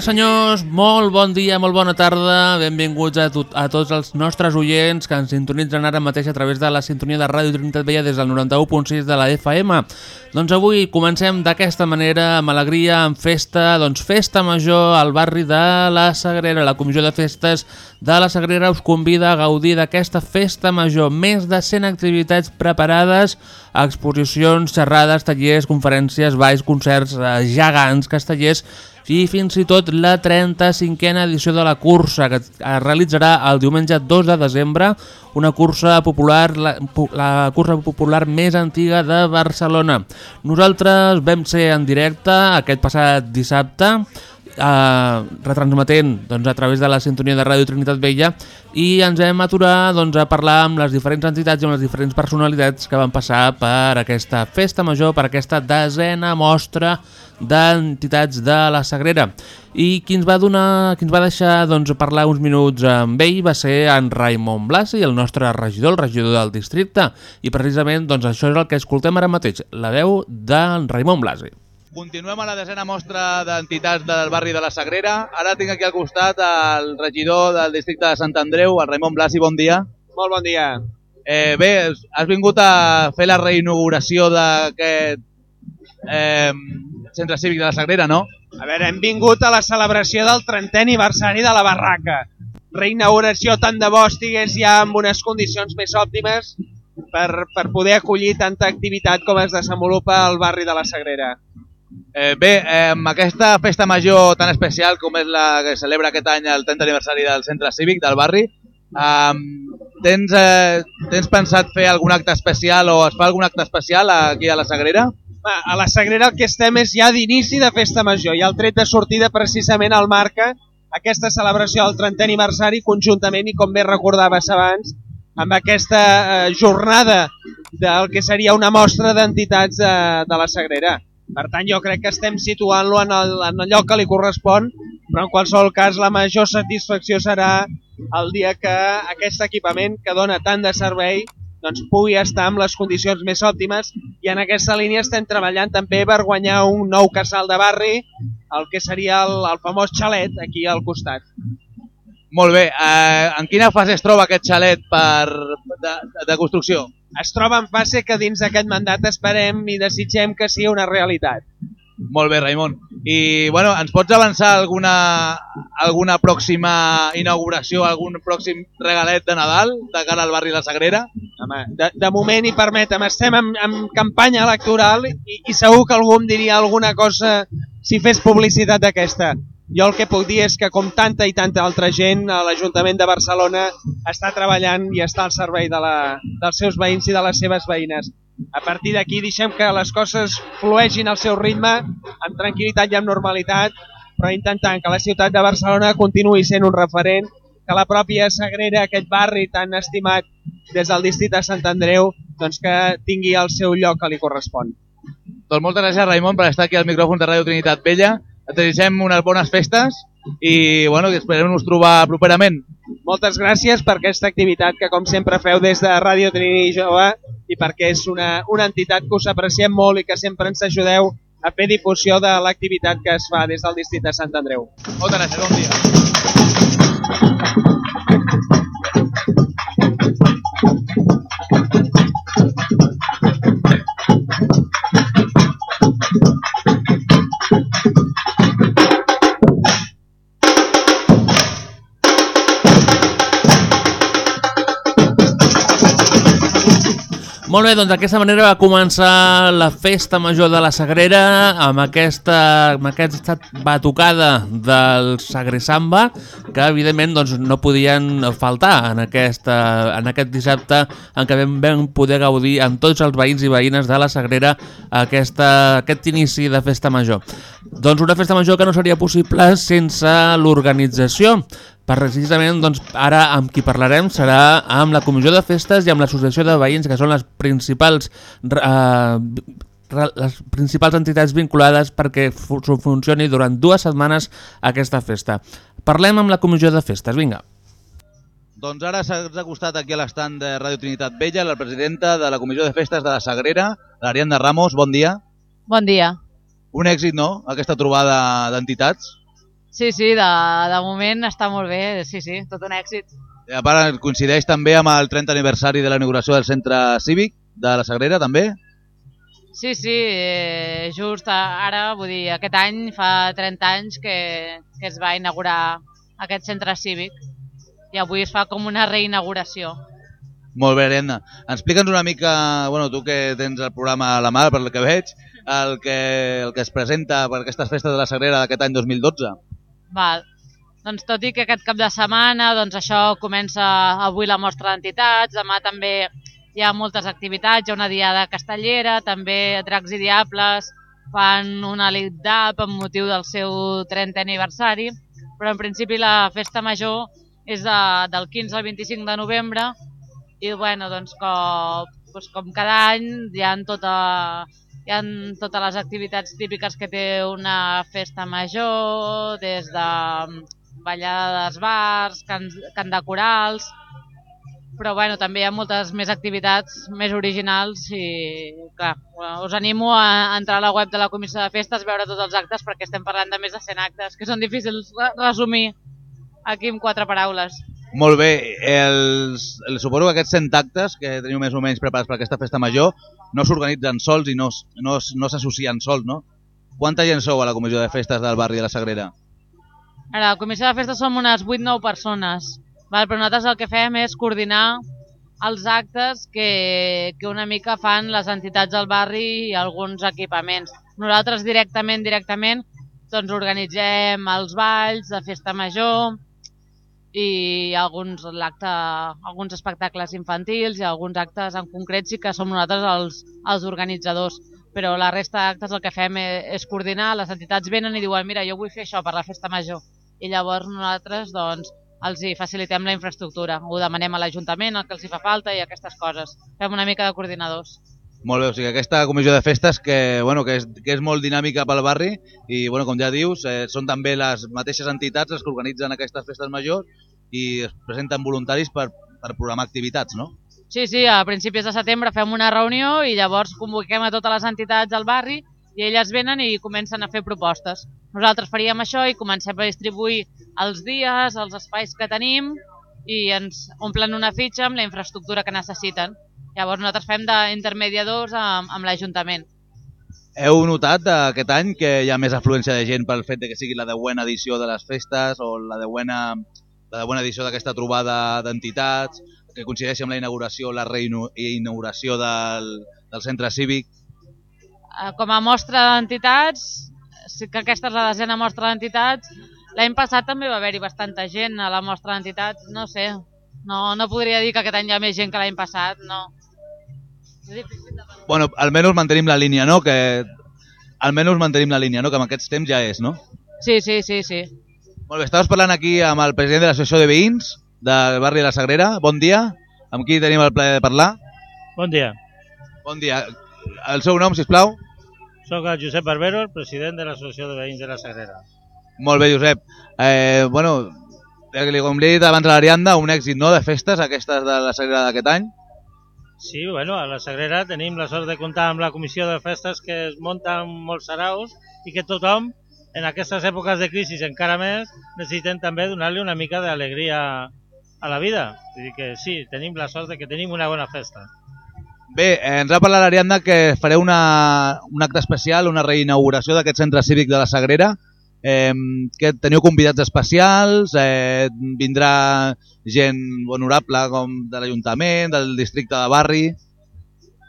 Senyores, senyors, molt bon dia, molt bona tarda, benvinguts a, tot, a tots els nostres oients que ens sintonitzen ara mateix a través de la sintonia de Ràdio Trinitat Vella des del 91.6 de la FM. Doncs avui comencem d'aquesta manera, amb alegria, amb festa, doncs festa major al barri de la Sagrera. La Comissió de Festes de la Sagrera us convida a gaudir d'aquesta festa major. Més de 100 activitats preparades, exposicions, xerrades, tallers, conferències, balls, concerts, eh, gegants, castellers i fins i tot la 35a edició de la cursa que es realitzarà el diumenge 2 de desembre, una cursa popular, la, la cursa popular més antiga de Barcelona. Nosaltres vam ser en directe aquest passat dissabte, eh, retransmetent doncs, a través de la sintonia de Ràdio Trinitat Vella i ens vam aturar doncs, a parlar amb les diferents entitats i amb les diferents personalitats que van passar per aquesta festa major, per aquesta desena mostra d'entitats de la Sagrera. I qui ens va, donar, qui ens va deixar doncs, parlar uns minuts amb ell va ser en Raimon Blasi, el nostre regidor, el regidor del districte. I precisament doncs, això és el que escoltem ara mateix, la veu d'en Raimon Blasi. Continuem a la desena mostra d'entitats del barri de la Sagrera. Ara tinc aquí al costat el regidor del districte de Sant Andreu, el Raimon Blasi, bon dia. Molt bon dia. Eh, bé, has vingut a fer la reinauguració d'aquest eh, centre cívic de la Sagrera, no? A veure, hem vingut a la celebració del 30è aniversari de la barraca. Reinauguració tant de bo estigués ja amb unes condicions més òptimes per, per poder acollir tanta activitat com es desenvolupa al barri de la Sagrera. Eh, bé, eh, amb aquesta festa major tan especial com és la que celebra aquest any el 30 aniversari del centre cívic del barri, eh, tens, eh, tens pensat fer algun acte especial o es fa algun acte especial aquí a la Sagrera? Va, a la Sagrera el que estem és ja d'inici de festa major i el tret de sortida precisament el marca aquesta celebració del 30è aniversari conjuntament i com bé recordaves abans amb aquesta eh, jornada del que seria una mostra d'entitats de, de la Sagrera. Per tant, jo crec que estem situant-lo en, el, lloc que li correspon, però en qualsevol cas la major satisfacció serà el dia que aquest equipament que dona tant de servei doncs, pugui estar amb les condicions més òptimes i en aquesta línia estem treballant també per guanyar un nou casal de barri, el que seria el, el famós xalet aquí al costat. Molt bé, eh, en quina fase es troba aquest xalet per, de, de construcció? Es troba en fase que dins d'aquest mandat esperem i desitgem que sigui una realitat. Molt bé, Raimon. I bueno, ens pots avançar alguna, alguna pròxima inauguració, algun pròxim regalet de Nadal de cara al barri de la Sagrera? Home, de, de moment, i permetem, estem en, en campanya electoral i, i segur que algú em diria alguna cosa si fes publicitat d'aquesta. Jo el que puc dir és que com tanta i tanta altra gent, l'Ajuntament de Barcelona està treballant i està al servei de la, dels seus veïns i de les seves veïnes. A partir d'aquí deixem que les coses flueixin al seu ritme, amb tranquil·litat i amb normalitat, però intentant que la ciutat de Barcelona continuï sent un referent, que la pròpia Sagrera, aquest barri tan estimat des del districte de Sant Andreu, doncs que tingui el seu lloc que li correspon. Doncs moltes gràcies, Raimon, per estar aquí al micròfon de Ràdio Trinitat Vella. Et desitgem unes bones festes i bueno, esperem nos trobar properament. Moltes gràcies per aquesta activitat que com sempre feu des de Ràdio Trini Jove i perquè és una, una entitat que us apreciem molt i que sempre ens ajudeu a fer difusió de l'activitat que es fa des del districte de Sant Andreu. Moltes gràcies, bon dia. Molt bé, doncs d'aquesta manera va començar la festa major de la Sagrera amb aquesta, amb aquesta batucada del Sagresamba que evidentment doncs, no podien faltar en, aquesta, en aquest dissabte en què vam, vam poder gaudir amb tots els veïns i veïnes de la Sagrera aquesta, aquest inici de festa major. Doncs una festa major que no seria possible sense l'organització Precisament, doncs, ara amb qui parlarem serà amb la Comissió de Festes i amb l'Associació de Veïns, que són les principals, eh, les principals entitats vinculades perquè fu funcioni durant dues setmanes aquesta festa. Parlem amb la Comissió de Festes, vinga. Doncs ara s'ha acostat aquí a l'estand de Ràdio Trinitat Vella la presidenta de la Comissió de Festes de la Sagrera, l'Ariadna Ramos, bon dia. Bon dia. Un èxit, no?, aquesta trobada d'entitats? Sí, sí, de, de moment està molt bé, sí, sí, tot un èxit. I a part, coincideix també amb el 30 aniversari de la inauguració del centre cívic de la Sagrera, també? Sí, sí, eh, just ara, vull dir, aquest any fa 30 anys que, que es va inaugurar aquest centre cívic i avui es fa com una reinauguració. Molt bé, Ariadna. Explica'ns una mica, bueno, tu que tens el programa a la mà, per el que veig, el que, el que es presenta per aquestes festes de la Sagrera d'aquest any 2012. Val. Doncs tot i que aquest cap de setmana doncs això comença avui la mostra d'entitats, demà també hi ha moltes activitats, hi ha una diada castellera, també Dracs i Diables fan una lit d'ap amb motiu del seu 30 aniversari, però en principi la festa major és de, del 15 al 25 de novembre i bueno, doncs com, doncs com cada any hi ha, tota, hi ha totes les activitats típiques que té una festa major, des de ballada d'esbars, cant, cant de corals, però bueno, també hi ha moltes més activitats més originals i clar, us animo a entrar a la web de la Comissió de Festes, veure tots els actes perquè estem parlant de més de 100 actes, que són difícils resumir aquí amb quatre paraules. Molt bé, els, el, suposo que aquests 100 actes que teniu més o menys preparats per aquesta festa major no s'organitzen sols i no, no, no s'associen sols, no? Quanta gent sou a la Comissió de Festes del barri de la Sagrera? A la Comissió de Festes som unes 8-9 persones Val, però nosaltres el que fem és coordinar els actes que, que una mica fan les entitats del barri i alguns equipaments. Nosaltres directament, directament, doncs organitzem els balls de festa major i alguns, acte, alguns espectacles infantils i alguns actes en concret sí que som nosaltres els, els organitzadors però la resta d'actes el que fem és, és coordinar, les entitats venen i diuen mira, jo vull fer això per la festa major i llavors nosaltres doncs els hi facilitem la infraestructura, ho demanem a l'Ajuntament, el que els hi fa falta i aquestes coses. Fem una mica de coordinadors. Molt bé, o sigui, aquesta comissió de festes que, bueno, que, és, que és molt dinàmica pel barri i, bueno, com ja dius, eh, són també les mateixes entitats les que organitzen aquestes festes majors i es presenten voluntaris per, per programar activitats, no? Sí, sí, a principis de setembre fem una reunió i llavors convoquem a totes les entitats del barri i elles venen i comencen a fer propostes. Nosaltres faríem això i comencem a distribuir els dies, els espais que tenim i ens omplen una fitxa amb la infraestructura que necessiten. Llavors nosaltres fem d'intermediadors amb, amb l'Ajuntament. Heu notat aquest any que hi ha més afluència de gent pel fet de que sigui la deuena edició de les festes o la deuena, la deuena edició d'aquesta trobada d'entitats que coincideix amb la inauguració, la reinauguració del, del centre cívic? Eh, com a mostra d'entitats, sí que aquesta és la desena mostra d'entitats, l'any passat també va haver-hi bastanta gent a la mostra d'entitats, no sé, no, no podria dir que aquest any hi ha més gent que l'any passat, no. Bueno, almenys mantenim la línia, no? Que almenys mantenim la línia, no? Que amb aquests temps ja és, no? Sí, sí, sí, sí. Molt bé, estaves parlant aquí amb el president de l'Associació de Veïns del barri de la Sagrera. Bon dia. Amb qui tenim el plaer de parlar? Bon dia. Bon dia. El seu nom, si plau? Soc el Josep Barbero, el president de l'Associació de Veïns de la Sagrera. Molt bé, Josep. Eh, bueno, com li he dit abans a l'Arianda, un èxit no de festes aquestes de la Sagrera d'aquest any? Sí, bueno, a la Sagrera tenim la sort de comptar amb la comissió de festes que es munta amb molts saraus i que tothom, en aquestes èpoques de crisi encara més, necessiten també donar-li una mica d'alegria a la vida. Vull dir que sí, tenim la sort de que tenim una bona festa. Bé, ens ha parlat l'Ariadna que fareu una, un acte especial, una reinauguració d'aquest centre cívic de la Sagrera. Eh, que teniu convidats especials, eh, vindrà gent honorable com de l'Ajuntament, del districte de barri...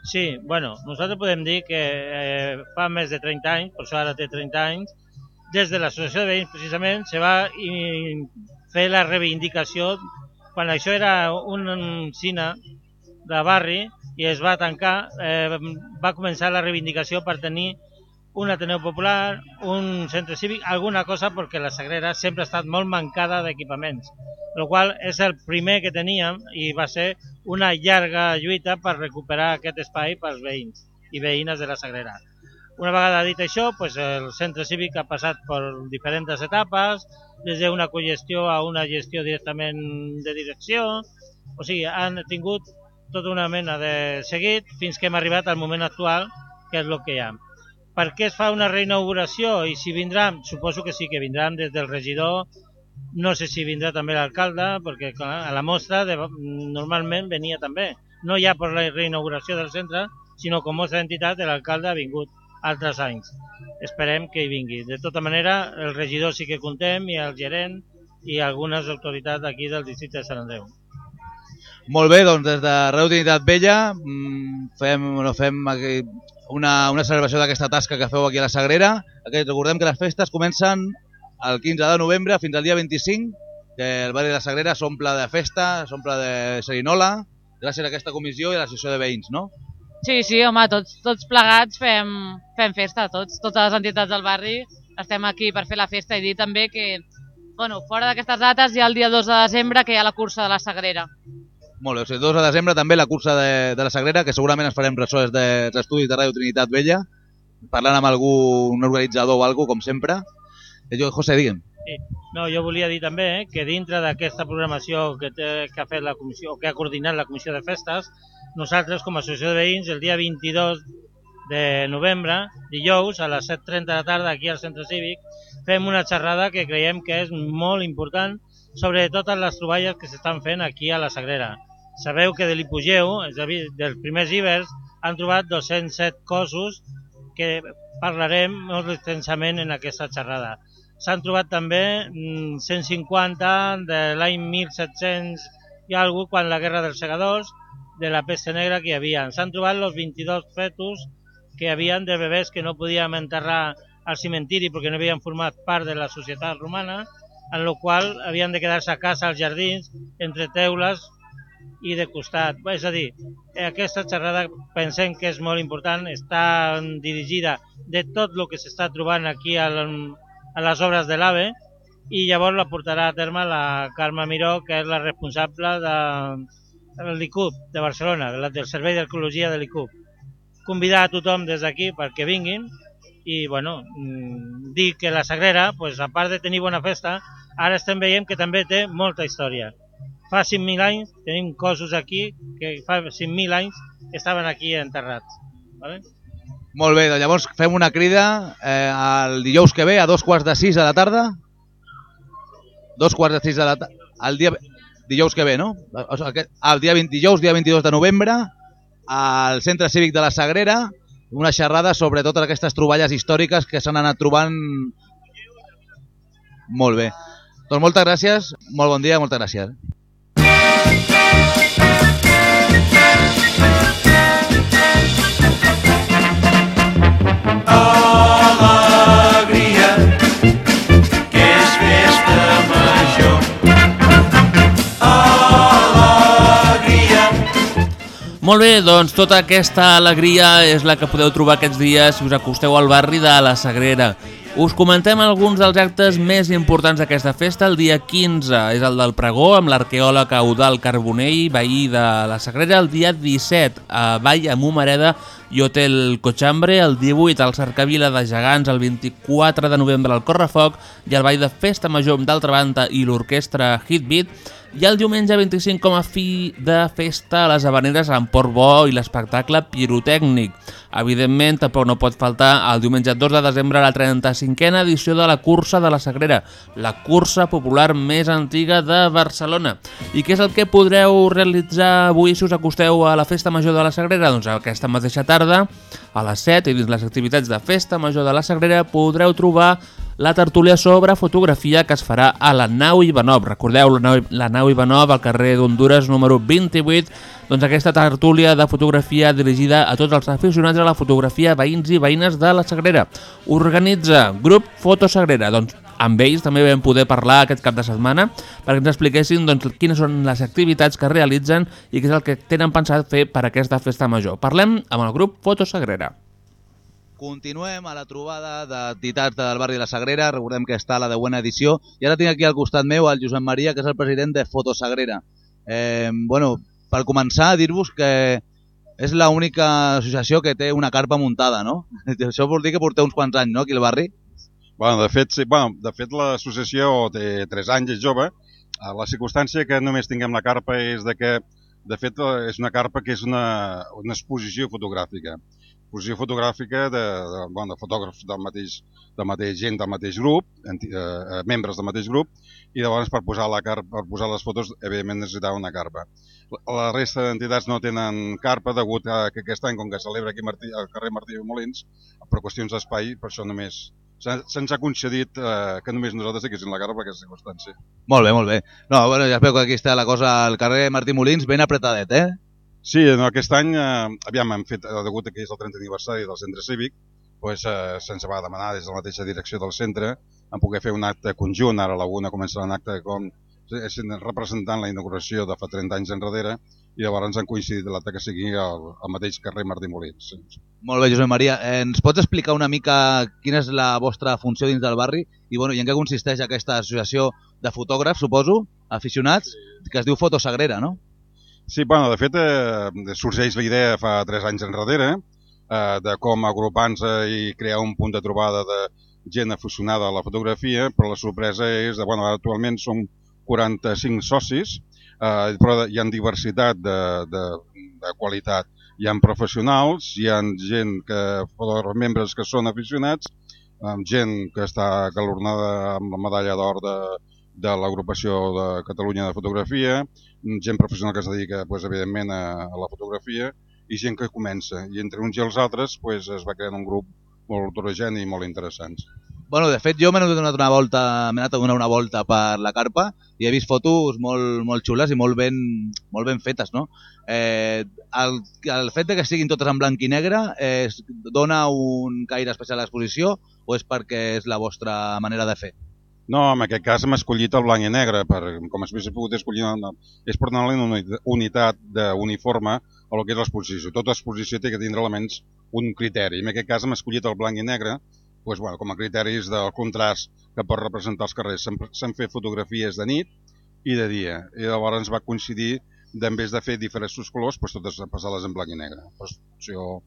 Sí, bueno, nosaltres podem dir que eh, fa més de 30 anys, per això ara té 30 anys, des de l'associació de veïns precisament se va fer la reivindicació quan això era un cine de barri i es va tancar, eh, va començar la reivindicació per tenir un Ateneu Popular, un centre cívic, alguna cosa perquè la Sagrera sempre ha estat molt mancada d'equipaments, el qual és el primer que teníem i va ser una llarga lluita per recuperar aquest espai pels veïns i veïnes de la Sagrera. Una vegada dit això, pues el centre cívic ha passat per diferents etapes, des d'una cogestió a una gestió directament de direcció, o sigui, han tingut tota una mena de seguit fins que hem arribat al moment actual, que és el que hi ha. Per què es fa una reinauguració i si vindran, suposo que sí que vindran des del regidor, no sé si vindrà també l'alcalde, perquè clar, a la mostra de, normalment venia també, no ja per la reinauguració del centre, sinó com mostra d'entitat l'alcalde ha vingut altres anys. Esperem que hi vingui. De tota manera, el regidor sí que contem i el gerent i algunes autoritats d'aquí del districte de Sant Andreu. Molt bé, doncs des de Reu Trinitat Vella mm, fem, no, fem aquí una, una celebració d'aquesta tasca que feu aquí a la Sagrera. Aquest, recordem que les festes comencen el 15 de novembre fins al dia 25, que el barri de la Sagrera s'omple de festa, s'omple de serinola, gràcies a aquesta comissió i a l'associació de veïns, no? Sí, sí, home, tots, tots plegats fem, fem festa, tots, totes les entitats del barri estem aquí per fer la festa i dir també que, bueno, fora d'aquestes dates hi ha el dia 2 de desembre que hi ha la cursa de la Sagrera. Molt bé, o sigui, 2 de desembre també la cursa de, de la Sagrera, que segurament ens farem ressò des dels estudis de Ràdio Trinitat Vella, parlant amb algun organitzador o alguna com sempre. Eh, jo, José, digue'm. Sí. No, jo volia dir també eh, que dintre d'aquesta programació que, té, que ha fet la comissió, que ha coordinat la comissió de festes, nosaltres com a associació de veïns el dia 22 de novembre, dijous, a les 7.30 de la tarda aquí al centre cívic, fem una xerrada que creiem que és molt important sobre totes les troballes que s'estan fent aquí a la Sagrera. Sabeu que de l'Hipogeu, és a dir, dels primers ibers, han trobat 207 cossos que parlarem molt extensament en aquesta xerrada. S'han trobat també 150 mm, de l'any 1700 i alguna quan la Guerra dels Segadors, de la peste negra que hi havia. S'han trobat els 22 fetus que havia de bebès que no podíem enterrar al cimentiri perquè no havien format part de la societat romana, en la qual havien de quedar-se a casa als jardins, entre teules i de costat. És a dir, aquesta xerrada pensem que és molt important, està dirigida de tot el que s'està trobant aquí a, les obres de l'AVE i llavors la portarà a terme la Carme Miró, que és la responsable de, de l'ICUP de Barcelona, del Servei d'Arqueologia de l'ICUP. Convidar a tothom des d'aquí perquè vinguin i bueno, mm, dir que la Sagrera, pues, a part de tenir bona festa, ara estem veient que també té molta història. Fa 5.000 anys tenim cossos aquí que fa 5.000 anys estaven aquí enterrats. Vale? Molt bé, doncs llavors fem una crida eh, el dijous que ve a dos quarts de sis de la tarda. Dos quarts de sis de la tarda. El dia, dijous que ve, no? El dia 20, dijous, dia 22 de novembre, al Centre Cívic de la Sagrera, una xerrada sobre totes aquestes troballes històriques que s'han anat trobant. Molt bé. Doncs moltes gràcies, molt bon dia, moltes gràcies. Molt bé, doncs tota aquesta alegria és la que podeu trobar aquests dies si us acosteu al barri de la Sagrera. Us comentem alguns dels actes més importants d'aquesta festa. El dia 15 és el del pregó amb l'arqueòleg Eudal Carbonell, veí de la Sagrera. El dia 17 a Vall amb Humareda i Hotel Cochambre. El 18 al Cercavila de Gegants. El 24 de novembre al Correfoc i el Ball de Festa Major d'altra banda i l'orquestra Hitbeat i el diumenge 25 com a fi de festa a les Habaneres amb Port Bo i l'espectacle pirotècnic. Evidentment, tampoc no pot faltar el diumenge 2 de desembre la 35a edició de la Cursa de la Sagrera, la cursa popular més antiga de Barcelona. I què és el que podreu realitzar avui si us acosteu a la Festa Major de la Sagrera? Doncs aquesta mateixa tarda, a les 7, i dins les activitats de Festa Major de la Sagrera, podreu trobar la tertúlia sobre fotografia que es farà a la nau Ivanov. Recordeu, la nau, la nau Ivanov al carrer d'Honduras número 28, doncs aquesta tertúlia de fotografia dirigida a tots els aficionats a la fotografia, veïns i veïnes de la Sagrera. Organitza grup Foto Sagrera, doncs amb ells també vam poder parlar aquest cap de setmana perquè ens expliquessin doncs, quines són les activitats que realitzen i què és el que tenen pensat fer per aquesta festa major. Parlem amb el grup Foto Sagrera. Continuem a la trobada d'entitats del barri de la Sagrera, recordem que està a la de buena edició, i ara tinc aquí al costat meu el Josep Maria, que és el president de Fotosagrera. Eh, bueno, per començar, dir-vos que és l'única associació que té una carpa muntada, no? Això vol dir que porteu uns quants anys, no?, aquí al barri. Bueno, de fet, sí, bueno, de fet l'associació té 3 anys, és jove. Eh, La circumstància que només tinguem la carpa és de que, de fet, eh, és una carpa que és una, una exposició fotogràfica. Exposició fotogràfica de, de, bueno, de fotògrafs del mateix, del mateix gent del mateix grup, enti- eh, eh, membres del mateix grup, i llavors per posar, la car per posar les fotos, evidentment necessitava una carpa. La, la resta d'entitats no tenen carpa degut a que aquest any, com que celebra aquí Martí, al carrer Martí de Molins, per qüestions d'espai, per això només se- se'ns ha concedit eh, que només nosaltres tinguéssim la carpa per aquesta circumstància. Molt bé, molt bé. No, bueno, ja es veu que aquí està la cosa al carrer Martí Molins ben apretadet, eh? Sí, no, aquest any, eh, aviam, hem fet, degut que és el 30 aniversari del centre cívic, doncs, eh, se'ns va demanar des de la mateixa direcció del centre en poder fer un acte conjunt, ara a la una començarà un acte com sent representant la inauguració de fa 30 anys enrere i llavors han coincidit l'acte que sigui al, al mateix carrer Martí Molins. Molt bé, Josep Maria. Eh, Ens pots explicar una mica quina és la vostra funció dins del barri i, bueno, i en què consisteix aquesta associació de fotògrafs, suposo, aficionats, que es diu Fotosagrera, no? Sí, bueno, de fet, eh, sorgeix la idea fa 3 anys enrere eh, de com agrupar-nos i crear un punt de trobada de gent aficionada a la fotografia, però la sorpresa és de, bueno, actualment som 45 socis, eh, però hi ha diversitat de, de, de qualitat. Hi ha professionals, hi ha gent que, membres que són aficionats, amb gent que està galornada amb la medalla d'or de, de l'agrupació de Catalunya de Fotografia, gent professional que es dedica, pues, evidentment, a, a la fotografia, i gent que comença. I entre uns i els altres pues, es va creant un grup molt heterogeni i molt interessants. Bueno, de fet, jo m'he donat una volta, m'he anat a donar una volta per la carpa i he vist fotos molt, molt xules i molt ben, molt ben fetes, no? Eh, el, el fet de que siguin totes en blanc i negre eh, dona un caire especial a l'exposició o és perquè és la vostra manera de fer? No, en aquest cas hem escollit el blanc i negre, per, com es hagués pogut escollir, una, és per donar-li una uni- unitat d'uniforme a lo que és l'exposició. Tota exposició té que tindre almenys un criteri. En aquest cas hem escollit el blanc i negre pues, bueno, com a criteris del contrast que pot representar els carrers. S'han- fet fotografies de nit i de dia, i llavors ens va coincidir en vez de fer diferents colors, pues, totes passar-les en blanc i negre. L'exposició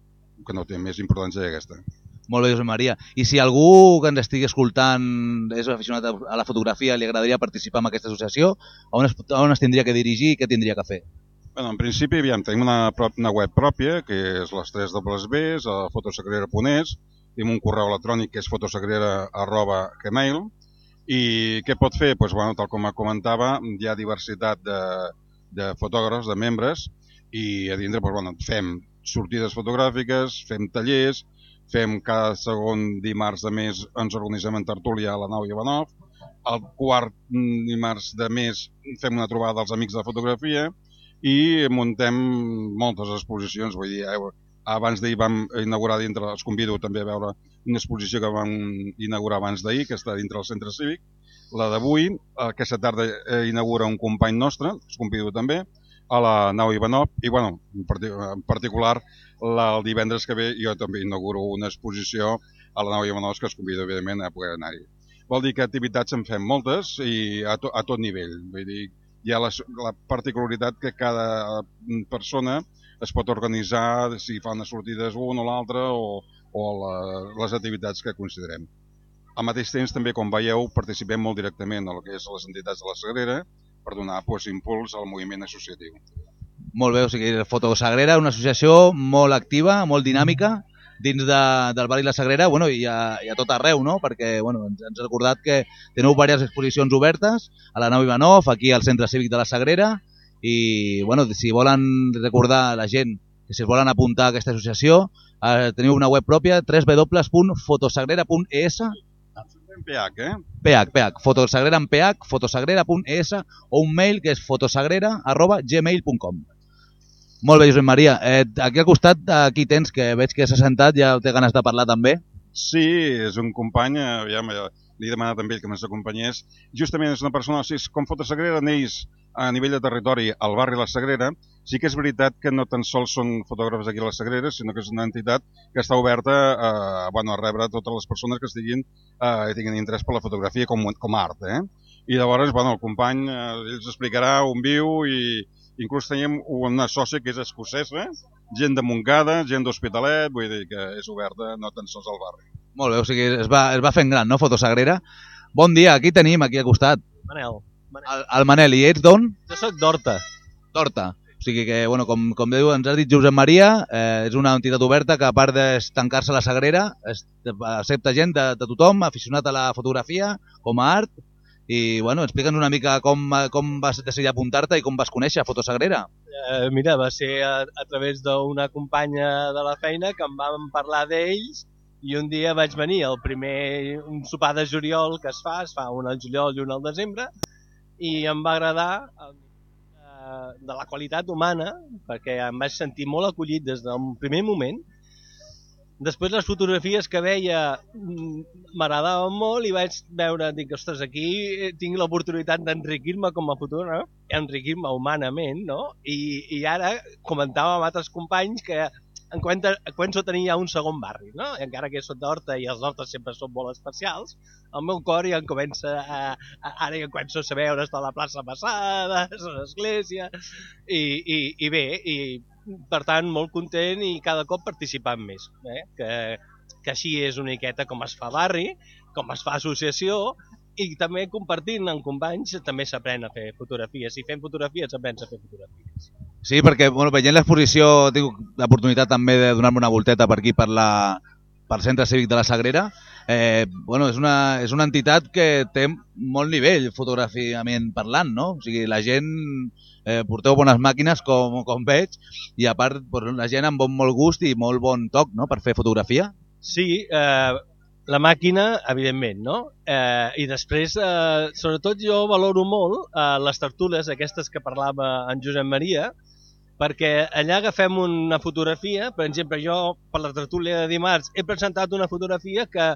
que no té més importància que aquesta. Molt bé, Josep Maria. I si algú que ens estigui escoltant és aficionat a- la fotografia li agradaria participar en aquesta associació, on es, on es tindria que dirigir i què tindria que fer? Bueno, en principi, aviam, tenim una, una web pròpia, que és les 3 dobles Bs, a fotosagrera.es, tenim un correu electrònic que és fotosagrera.gmail, i què pot fer? Pues, bueno, tal com comentava, hi ha diversitat de, de fotògrafs, de membres, i a dintre pues, bueno, fem sortides fotogràfiques, fem tallers, fem cada segon dimarts de mes ens organitzem en tertúlia a la nau Ivanov, el quart dimarts de mes fem una trobada dels amics de fotografia i muntem moltes exposicions, vull dir, eh, abans d'ahir vam inaugurar dintre, els convido també a veure una exposició que vam inaugurar abans d'ahir, que està dintre del centre cívic, la d'avui, aquesta tarda eh, inaugura un company nostre, els convido també, a la nau Ivanov, i bueno, en, parti en particular la, el divendres que ve jo també inauguro una exposició a la nau Ivanov que els convido evidentment a poder anar-hi. Vol dir que activitats en fem moltes i a, to, a tot nivell, vull dir, hi ha la, la particularitat que cada persona es pot organitzar si fa unes sortides un o l'altre o, o la, les activitats que considerem. Al mateix temps, també, com veieu, participem molt directament a lo que és les entitats de la Sagrera per donar pues, impuls al moviment associatiu. Molt bé, o sigui, Fotosagrera, una associació molt activa, molt dinàmica, dins de, del barri La Sagrera, bueno, i a, i a tot arreu, no? Perquè, bueno, ens, ens recordat que teniu diverses exposicions obertes a la nau Ivanov, aquí al Centre Cívic de La Sagrera, i, bueno, si volen recordar a la gent que si es volen apuntar a aquesta associació, eh, teniu una web pròpia, www.fotosagrera.es, En PH, eh? PH, PH, fotosagrera en PH, fotosagrera.es o un mail que és fotosagrera arroba gmail.com. Molt bé, Josep Maria. Eh, aquí al costat, aquí tens, que veig que s'ha sentat, ja té ganes de parlar també. Sí, és un company, aviam, eh, li he demanat a ell que ens acompanyés. Justament és una persona, o sigui, com Fotosagrera neix a nivell de territori al barri La Sagrera, sí que és veritat que no tan sols són fotògrafs aquí a La Sagrera, sinó que és una entitat que està oberta a, bueno, a rebre totes les persones que estiguin eh, i tinguin interès per la fotografia com, com a art. Eh? I llavors, bueno, el company eh, els explicarà on viu i inclús tenim una sòcia que és escocesa, gent de Montcada, gent d'Hospitalet, vull dir que és oberta no tan sols al barri. Molt bé, o sigui, es va, es va fent gran, no, Fotosagrera? Bon dia, aquí tenim, aquí al costat. Manel, El, el Manel, i ets d'on? jo sóc d'Horta. D'Horta. Sigui que, bueno, com, com diu, ens ha dit Josep Maria, eh, és una entitat oberta que a part de tancar-se la Sagrera, es, accepta gent de, de tothom, aficionat a la fotografia, com a art, i bueno, explica'ns una mica com, com vas decidir apuntar-te i com vas conèixer Fotosagrera. Eh, mira, va ser a, a través d'una companya de la feina que em vam parlar d'ells i un dia vaig venir al primer un sopar de juliol que es fa, es fa un al juliol i un al desembre, i em va agradar de la qualitat humana perquè em vaig sentir molt acollit des del primer moment Després les fotografies que veia mm, m'agradaven molt i vaig veure, dic, ostres, aquí tinc l'oportunitat d'enriquir-me com a fotògraf, enriquir-me humanament, no? I, I ara comentava amb altres companys que en Cuenca, Cuenco tenia un segon barri, no? I encara que sóc d'Horta i els d'Horta sempre són molt especials, el meu cor ja comença a, a ara ja començo a saber on està la plaça Passada, l'església, i, i, i bé, i per tant, molt content i cada cop participant més. Eh? Que, que així és una miqueta com es fa barri, com es fa associació i també compartint amb companys també s'aprèn a fer fotografies. Si fem fotografies, aprens a fer fotografies. Sí, perquè bueno, veient l'exposició tinc l'oportunitat també de donar-me una volteta per aquí per la, pel Centre Cívic de la Sagrera. Eh, bueno, és, una, és una entitat que té molt nivell fotogràficament parlant, no? O sigui, la gent eh, porteu bones màquines, com, com veig, i a part pues, la gent amb bon molt gust i molt bon toc no? per fer fotografia. Sí, eh, la màquina, evidentment, no? Eh, I després, eh, sobretot jo valoro molt eh, les tertules, aquestes que parlava en Josep Maria, perquè allà agafem una fotografia, per exemple, jo per la tertúlia de dimarts he presentat una fotografia que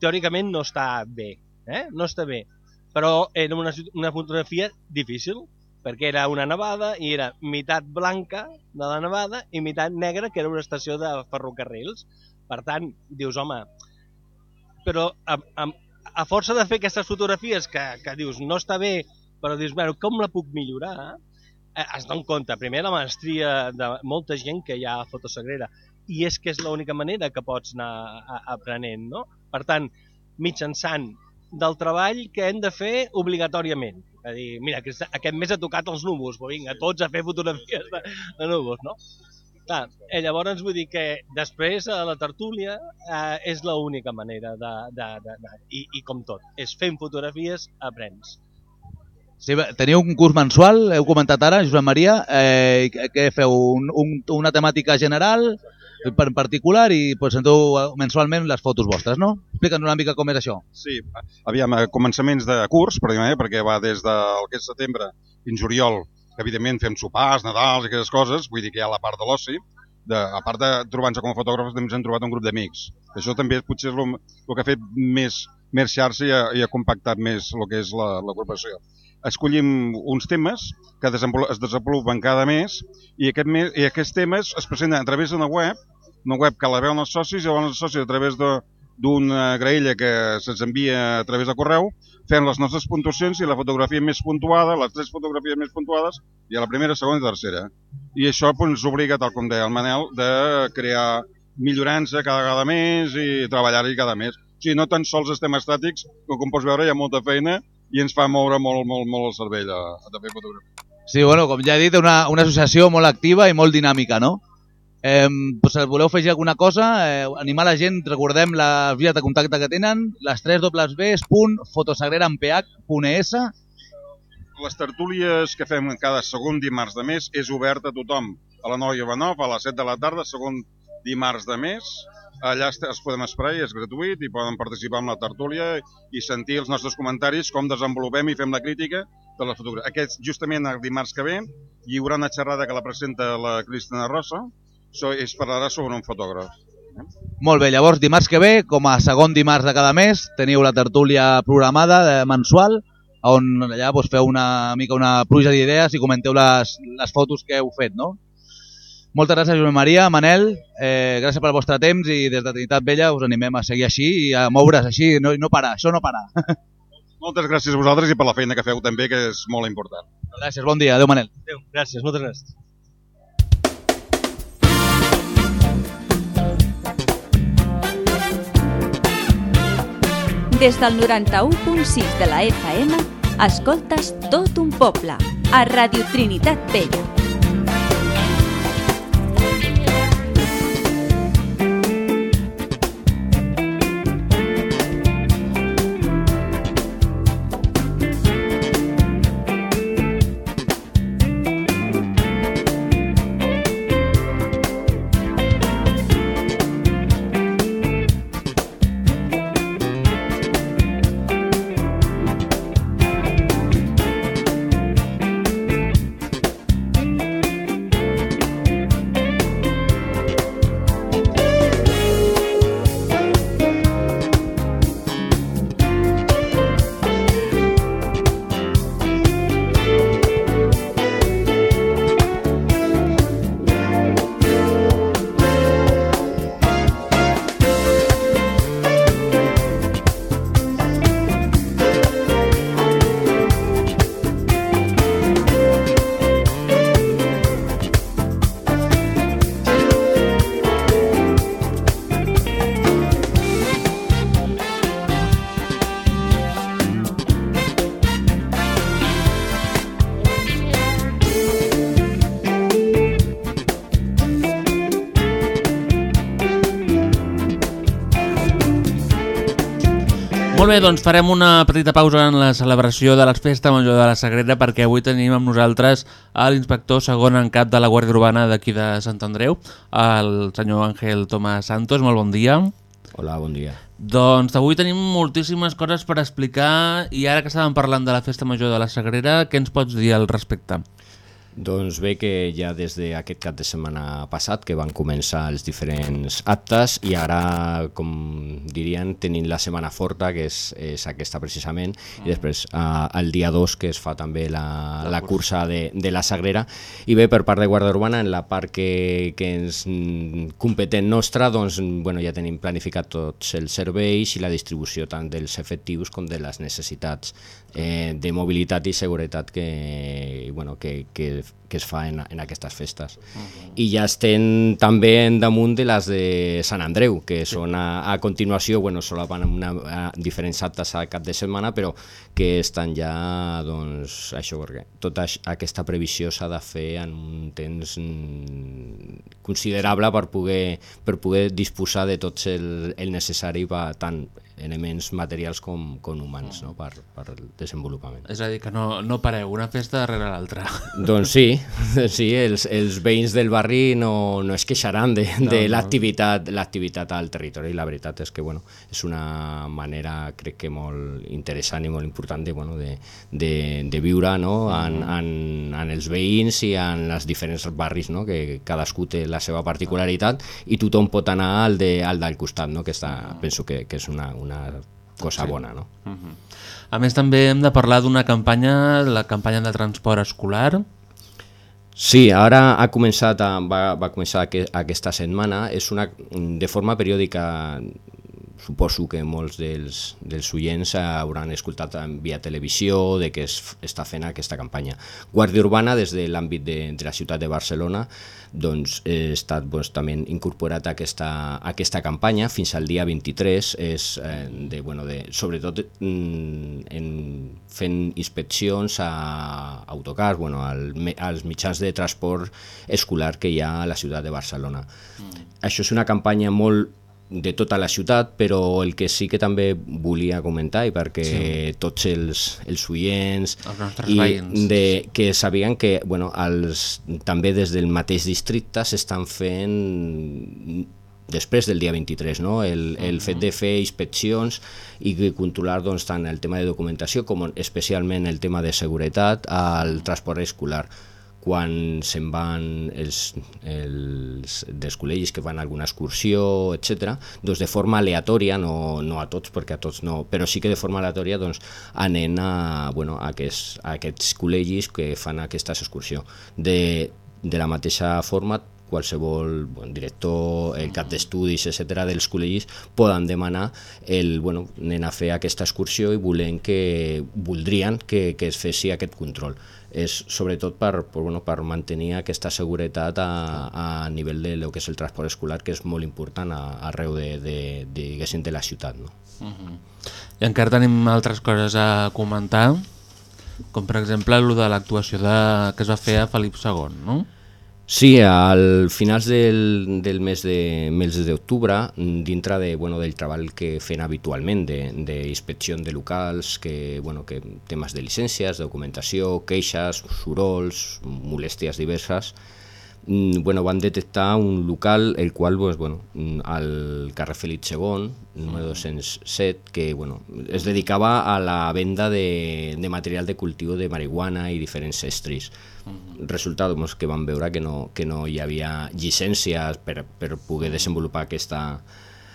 teòricament no està bé, eh? no està bé, però era una, una fotografia difícil, perquè era una nevada i era meitat blanca de la nevada i meitat negra, que era una estació de ferrocarrils. Per tant, dius, home, però a, a, a força de fer aquestes fotografies que, que dius no està bé, però dius, bueno, com la puc millorar? Eh, es don compte, primer, la maestria de molta gent que hi ha a Fotosagrera i és que és l'única manera que pots anar aprenent, no? Per tant, mitjançant del treball que hem de fer obligatòriament. És a dir, mira, aquest mes ha tocat els núvols, però vinga, tots a fer fotografies de, de núvols, no? Clar, eh, llavors vull dir que després a la tertúlia eh, és l'única manera de, de, de, de i, i com tot, és fent fotografies aprens. Sí, teniu un curs mensual, heu comentat ara, Josep Maria, eh, què feu? Un, un, una temàtica general? en particular i presenteu mensualment les fotos vostres, no? Explica'ns una mica com és això. Sí, aviam, començaments de curs, eh, perquè va des del que és setembre fins juliol, que evidentment fem sopars, Nadals i aquestes coses, vull dir que hi ha la part de l'oci, de, a part de trobar-nos com a fotògrafs, també ens hem trobat un grup d'amics. Això també potser és el, que ha fet més, xarxa i ha, i ha compactat més el que és l'agrupació. Escollim uns temes que es desenvolupen cada mes i, aquest mes, i aquests temes es presenten a través d'una web una web que la veuen els socis i llavors els socis a través d'una graella que se'ns envia a través de correu, fem les nostres puntuacions i la fotografia més puntuada, les tres fotografies més puntuades, i a la primera, segona i tercera. I això ens obliga, tal com deia el Manel, de crear millorant-se cada vegada més i treballar-hi cada mes. O sigui, no tan sols estem estàtics, com pots veure hi ha molta feina i ens fa moure molt, molt, molt el cervell a, a fer fotografia. Sí, bueno, com ja he dit, una, una associació molt activa i molt dinàmica, no? Eh, pues, voleu afegir alguna cosa, eh, animar la gent, recordem les vies de contacte que tenen, les 3 www.fotosagreramph.es Les tertúlies que fem cada segon dimarts de mes és obert a tothom. A la Noia Ivanov, a les 7 de la tarda, segon dimarts de mes. Allà es podem esperar i és gratuït i poden participar en la tertúlia i sentir els nostres comentaris, com desenvolupem i fem la crítica de la fotografia. Aquest, justament el dimarts que ve, hi haurà una xerrada que la presenta la Cristina Rossa, so, es parlarà sobre un fotògraf. Molt bé, llavors dimarts que ve, com a segon dimarts de cada mes, teniu la tertúlia programada de mensual, on allà doncs, feu una mica una pluja d'idees i comenteu les, les fotos que heu fet, no? Moltes gràcies, Josep Maria, Manel, eh, gràcies pel vostre temps i des de Trinitat Vella us animem a seguir així i a moure's així, no, no parar, això no parar. Moltes gràcies a vosaltres i per la feina que feu també, que és molt important. Gràcies, bon dia. Adéu, Manel. Adéu, gràcies, moltes gràcies. Des del 91.6 de la FM, escoltes tot un poble, a Radio Trinitat Vella. Bé, doncs farem una petita pausa en la celebració de la Festa Major de la Sagrera perquè avui tenim amb nosaltres l'inspector segon en cap de la Guàrdia Urbana d'aquí de Sant Andreu, el senyor Àngel Tomàs Santos. Molt bon dia. Hola, bon dia. Doncs avui tenim moltíssimes coses per explicar i ara que estàvem parlant de la Festa Major de la Sagrera, què ens pots dir al respecte? Doncs bé que ja des d'aquest cap de setmana passat que van començar els diferents actes i ara, com dirien, tenim la setmana forta, que és, és aquesta precisament, i després eh, el dia 2 que es fa també la, la cursa de, de la Sagrera. I bé, per part de Guàrdia Urbana, en la part que, que mm, competent nostra, doncs, bueno, ja tenim planificat tots els serveis i la distribució tant dels efectius com de les necessitats eh, de mobilitat i seguretat que, bueno, que, que, que es fa en, en aquestes festes. Uh -huh. I ja estem també en damunt de les de Sant Andreu, que sí. són a, a continuació, bueno, solo van una, a diferents actes a cap de setmana, però que estan ja, doncs, això, perquè tota aquesta previsió s'ha de fer en un temps mm, considerable per poder, per poder disposar de tot el, el necessari per, tant elements materials com, com humans no? per, per el desenvolupament. És a dir, que no, no pareu una festa darrere l'altra. Doncs sí, sí els, els veïns del barri no, no es queixaran de, no, de l'activitat l'activitat al territori. La veritat és que bueno, és una manera, crec que molt interessant i molt important de, bueno, de, de, de viure no? en, en, en els veïns i en els diferents barris, no? que cadascú té la seva particularitat i tothom pot anar al, de, al del costat, no? que està, penso que, que és una, una una cosa sí. bona. No? Uh -huh. A més, també hem de parlar d'una campanya, la campanya de transport escolar. Sí, ara ha començat, va, va començar aquesta setmana, és una, de forma periòdica suposo que molts dels, dels oients hauran escoltat via televisió de què es està fent aquesta campanya. Guàrdia Urbana, des de l'àmbit de, de la ciutat de Barcelona, doncs, he estat doncs, també incorporat a aquesta, a aquesta campanya fins al dia 23, és, eh, de, bueno, de, sobretot mm, en, fent inspeccions a autocars, bueno, al, als mitjans de transport escolar que hi ha a la ciutat de Barcelona. Mm. Això és una campanya molt de tota la ciutat, però el que sí que també volia comentar, i perquè sí. tots els, els oients i de, que sabien que bueno, els, també des del mateix districte s'estan fent després del dia 23, no? el, el fet de fer inspeccions i controlar doncs, tant el tema de documentació com especialment el tema de seguretat al transport escolar quan se'n van els, els dels col·legis que van a alguna excursió, etc., doncs de forma aleatòria, no, no a tots, perquè a tots no, però sí que de forma aleatòria doncs, anem a, bueno, a, aquests, a aquests col·legis que fan aquesta excursió. De, de la mateixa forma, qualsevol bon, director, el cap d'estudis, etc dels col·legis poden demanar el, bueno, anem a fer aquesta excursió i volem que, voldrien que, que es fessi aquest control és sobretot per, per, bueno, per mantenir aquesta seguretat a, a nivell de lo que és el transport escolar, que és molt important a, arreu de, de, de, de, de la ciutat. No? Uh -huh. I encara tenim altres coses a comentar, com per exemple el de l'actuació que es va fer a Felip II, no? Sí, al finals del, del mes de mes d'octubre, dintre de, bueno, del treball que fem habitualment d'inspecció de, de locals, que, bueno, que temes de llicències, documentació, queixes, sorolls, molèsties diverses, bueno, van detectar un local el qual pues, bueno, al carrer Felip II, número 207, que bueno, es dedicava a la venda de, de material de cultiu de marihuana i diferents estris. Resultat doncs, que van veure que no, que no hi havia llicències per, per poder desenvolupar aquesta,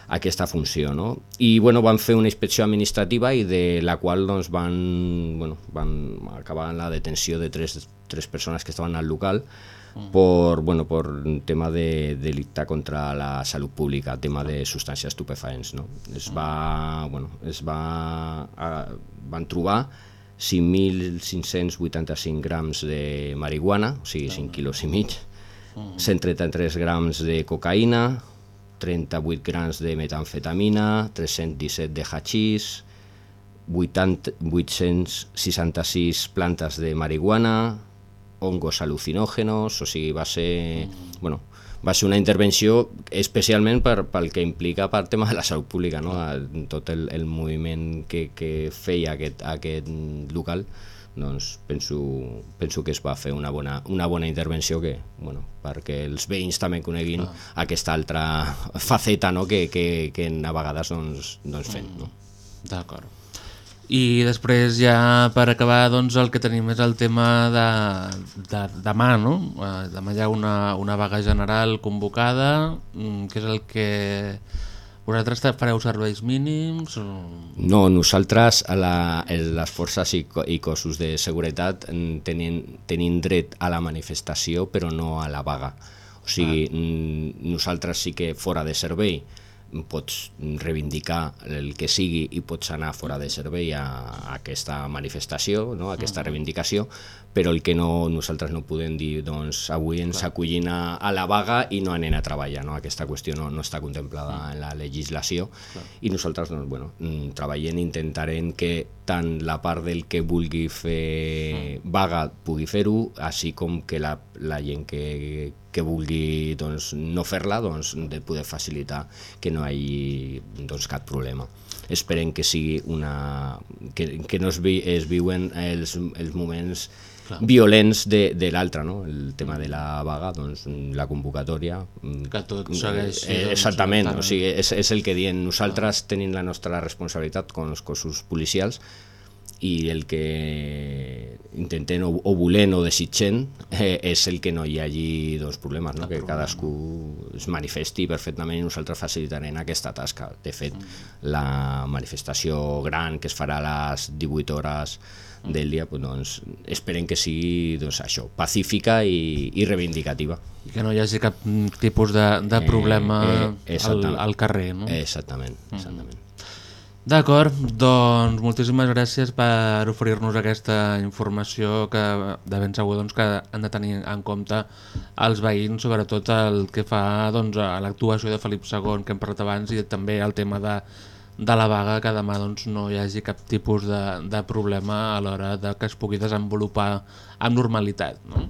aquesta funció. No? I bueno, van fer una inspecció administrativa i de la qual doncs, van, bueno, van acabar la detenció de tres, tres persones que estaven al local por, bueno, por tema de delicte contra la salut pública, tema de substàncies estupefaents. No? Es va, bueno, es va, a, van trobar 5.585 grams de marihuana, o sigui 5 quilos i mig, 133 grams de cocaïna, 38 grams de metamfetamina, 317 de hachís, 80, 866 plantes de marihuana, hongos alucinògenos, o sigui, va ser... Mm. Bueno, va ser una intervenció especialment per, pel que implica per tema de la salut pública, no? tot el, el moviment que, que feia aquest, aquest local, doncs penso, penso que es va fer una bona, una bona intervenció que, bueno, perquè els veïns també coneguin ah. aquesta altra faceta no? que, que, que a vegades doncs, doncs fem. No? D'acord. I després ja per acabar doncs el que tenim és el tema de, de demà, no? Eh, Demà hi ha una, una vaga general convocada, mm, que és el que... Vosaltres fareu serveis mínims? O... No, nosaltres, a la, les forces i, i cossos de seguretat mm, tenim, tenim dret a la manifestació però no a la vaga. O sigui, ah. nosaltres sí que fora de servei pots reivindicar el que sigui i pots anar fora de servei a, a aquesta manifestació, no? a aquesta reivindicació, però el que no, nosaltres no podem dir doncs avui ens acollim a, a la vaga i no anem a treballar, no? aquesta qüestió no, no està contemplada en la legislació i nosaltres doncs, bueno, mm, treballem intentarem que tant la part del que vulgui fer vaga pugui fer-ho, així com que la, la gent que, que vulgui doncs, no fer-la doncs, de poder facilitar que no hi hagi doncs, cap problema. Esperem que sigui una... que, que no es, vi, es viuen els, els moments Clar. violents de, de l'altre, no? el tema de la vaga, doncs, la convocatòria... Que tot segueixi, Eh, doncs, exactament, tant. o sigui, és, és el que diem, nosaltres tenim la nostra responsabilitat com els cossos policials i el que intentem o, o volem o desitgem eh, és el que no hi hagi doncs, problemes, no? que cadascú es manifesti perfectament i nosaltres facilitarem aquesta tasca. De fet, la manifestació gran que es farà a les 18 hores del dia, pues, doncs, esperem que sigui doncs, això, pacífica i, i reivindicativa. I que no hi hagi cap mm, tipus de, de problema Eh, eh, al, al carrer, no? Exactament, exactament. D'acord, doncs moltíssimes gràcies per oferir-nos aquesta informació que de ben segur doncs, que han de tenir en compte els veïns, sobretot el que fa doncs, a l'actuació de Felip II que hem parlat abans i també el tema de, de la vaga, que demà doncs, no hi hagi cap tipus de, de problema a l'hora de que es pugui desenvolupar amb normalitat. No?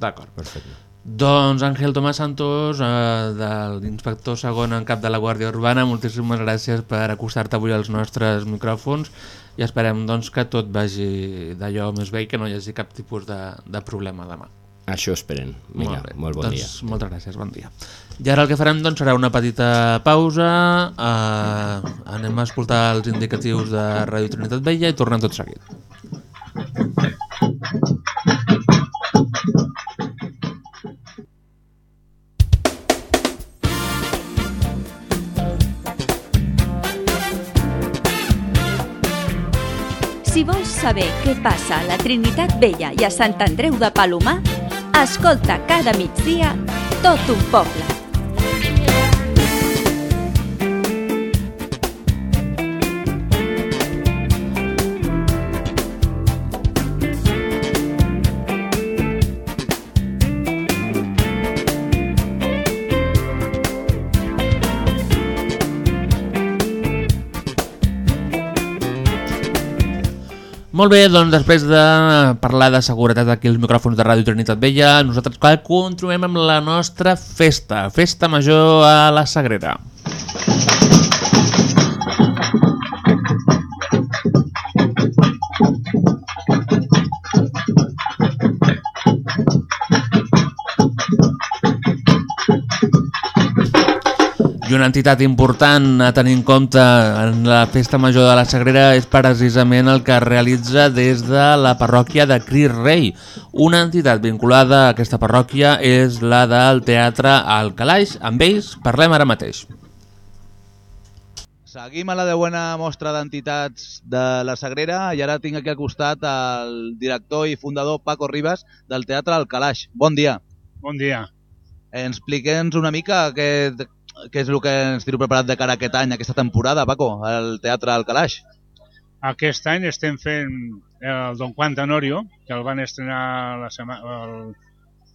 D'acord. Perfecte. Doncs Àngel Tomàs Santos, eh, de l'inspector segon en cap de la Guàrdia Urbana, moltíssimes gràcies per acostar-te avui als nostres micròfons i esperem doncs, que tot vagi d'allò més bé i que no hi hagi cap tipus de, de problema demà. Això esperem. Vinga, bé. molt bon doncs, dia. Moltes gràcies, bon dia. I ara el que farem doncs, serà una petita pausa, eh, anem a escoltar els indicatius de Ràdio Trinitat Vella i tornem tot seguit. Si vols saber què passa a la Trinitat Vella i a Sant Andreu de Palomar, escolta cada migdia tot un poble. Molt bé, doncs després de parlar de seguretat aquí als micròfons de Ràdio Trinitat Vella, nosaltres clar, continuem amb la nostra festa, festa major a la Sagrera. I una entitat important a tenir en compte en la Festa Major de la Sagrera és precisament el que es realitza des de la parròquia de Cris Rei. Una entitat vinculada a aquesta parròquia és la del Teatre al Calaix. Amb ells parlem ara mateix. Seguim a la deuena mostra d'entitats de la Sagrera i ara tinc aquí al costat el director i fundador Paco Ribas del Teatre al Calaix. Bon dia. Bon dia. Expliquem-nos una mica què, què és el que ens teniu preparat de cara a aquest any, aquesta temporada, Paco, al Teatre al Calaix. Aquest any estem fent el Don Juan Tenorio, que el van estrenar la sema, el,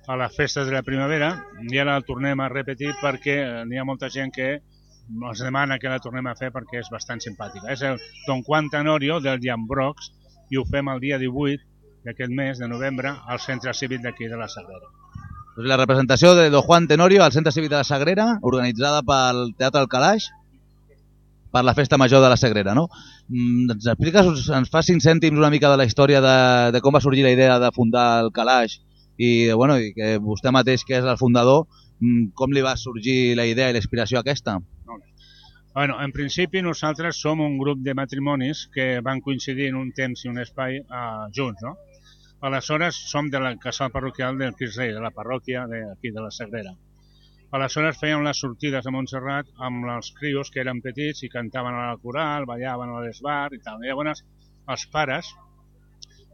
a les festes de la primavera, i ara el tornem a repetir perquè n'hi ha molta gent que ens demana que la tornem a fer perquè és bastant simpàtica. És el Don Juan Tenorio del Jan Brocs i ho fem el dia 18 d'aquest mes de novembre al centre cívic d'aquí de la Sagrera. Doncs la representació de Don Juan Tenorio al Centre Cívic de la Sagrera, organitzada pel Teatre El Calaix, per la Festa Major de la Sagrera, no? Mm, ens expliques, ens fa cinc cèntims una mica de la història de, de com va sorgir la idea de fundar el Calaix i, bueno, i que vostè mateix, que és el fundador, mm, com li va sorgir la idea i la inspiració aquesta? Bueno, en principi nosaltres som un grup de matrimonis que van coincidir en un temps i un espai eh, junts, no? Aleshores som de la casal parroquial del Crist Rei, de la parròquia d'aquí de la Sagrera. Aleshores fèiem les sortides a Montserrat amb els crios que eren petits i cantaven a la coral, ballaven a l'esbar i tal. I llavors els pares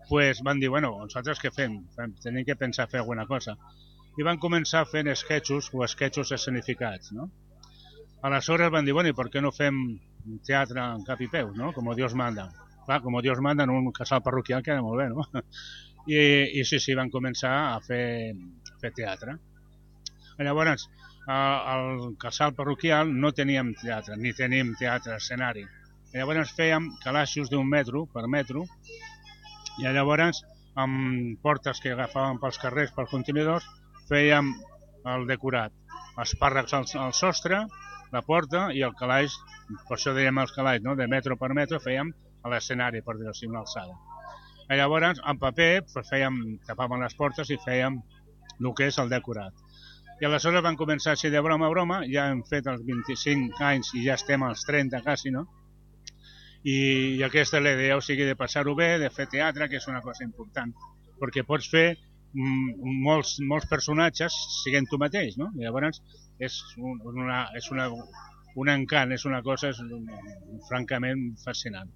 pues, van dir, bueno, nosaltres què fem? fem? Tenim que pensar fer alguna cosa. I van començar fent sketchos o sketchos escenificats, no? Aleshores van dir, bueno, i per què no fem teatre en cap i peus, no? Com Dios manda. Clar, com Dios manda en un casal parroquial queda molt bé, no? I, i sí, sí, van començar a fer, fer teatre. Llavors, al casal parroquial no teníem teatre, ni tenim teatre, escenari. Llavors fèiem calaixos d'un metro per metro i llavors amb portes que agafàvem pels carrers, pels contenidors, fèiem el decorat. Espàrrecs al, al sostre, la porta i el calaix, per això dèiem els calaix, no? de metro per metro, fèiem a l'escenari, per dir-ho així, una alçada. I llavors, en paper, pues, fèiem, tapàvem les portes i fèiem el que és el decorat. I aleshores van començar així de broma a broma, ja hem fet els 25 anys i ja estem als 30 quasi, no? I, i aquesta és la idea, o sigui, de passar-ho bé, de fer teatre, que és una cosa important, perquè pots fer mm, molts, molts personatges siguent tu mateix, no? I llavors és, un, una, és una, un encant, és una cosa és un, francament fascinant.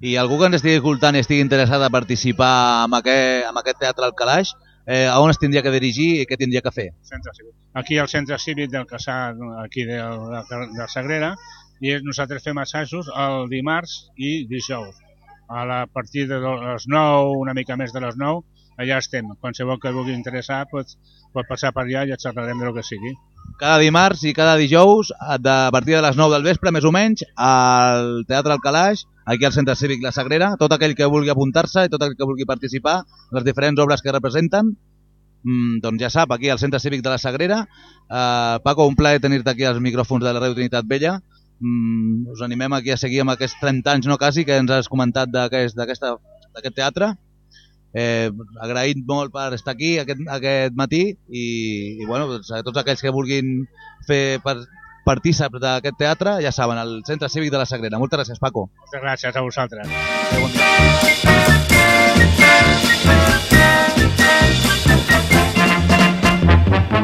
I algú que ens estigui escoltant i estigui interessat a participar en aquest, en aquest teatre al Calaix, eh, a on es tindria que dirigir i què tindria que fer? Centre cívic. Aquí al centre cívic del Casal, aquí de, de, de Sagrera, i nosaltres fem assajos el dimarts i dijous. A la a partir de les 9, una mica més de les 9, allà estem. Qualsevol que vulgui interessar pot, pot passar per allà i et xerrarem de lo que sigui. Cada dimarts i cada dijous, a partir de les 9 del vespre, més o menys, al Teatre al Calaix, aquí al Centre Cívic La Sagrera, tot aquell que vulgui apuntar-se i tot aquell que vulgui participar les diferents obres que representen, mm, doncs ja sap, aquí al Centre Cívic de La Sagrera. Eh, Paco, un plaer tenir-te aquí als micròfons de la Ràdio Trinitat Vella. Mm, us animem aquí a seguir amb aquests 30 anys, no quasi, que ens has comentat d'aquest d'aquest teatre. Eh, agraït molt per estar aquí aquest, aquest matí i, i bueno, doncs, a tots aquells que vulguin fer per, partíceps d'aquest teatre, ja saben, al Centre Cívic de la Sagrera. Moltes gràcies, Paco. Moltes gràcies a vosaltres.